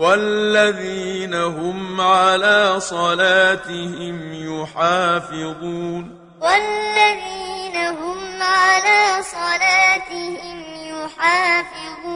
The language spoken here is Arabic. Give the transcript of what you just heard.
والذين هم على صلاتهم يحافظون. والذين هم على صلاتهم يحافظون.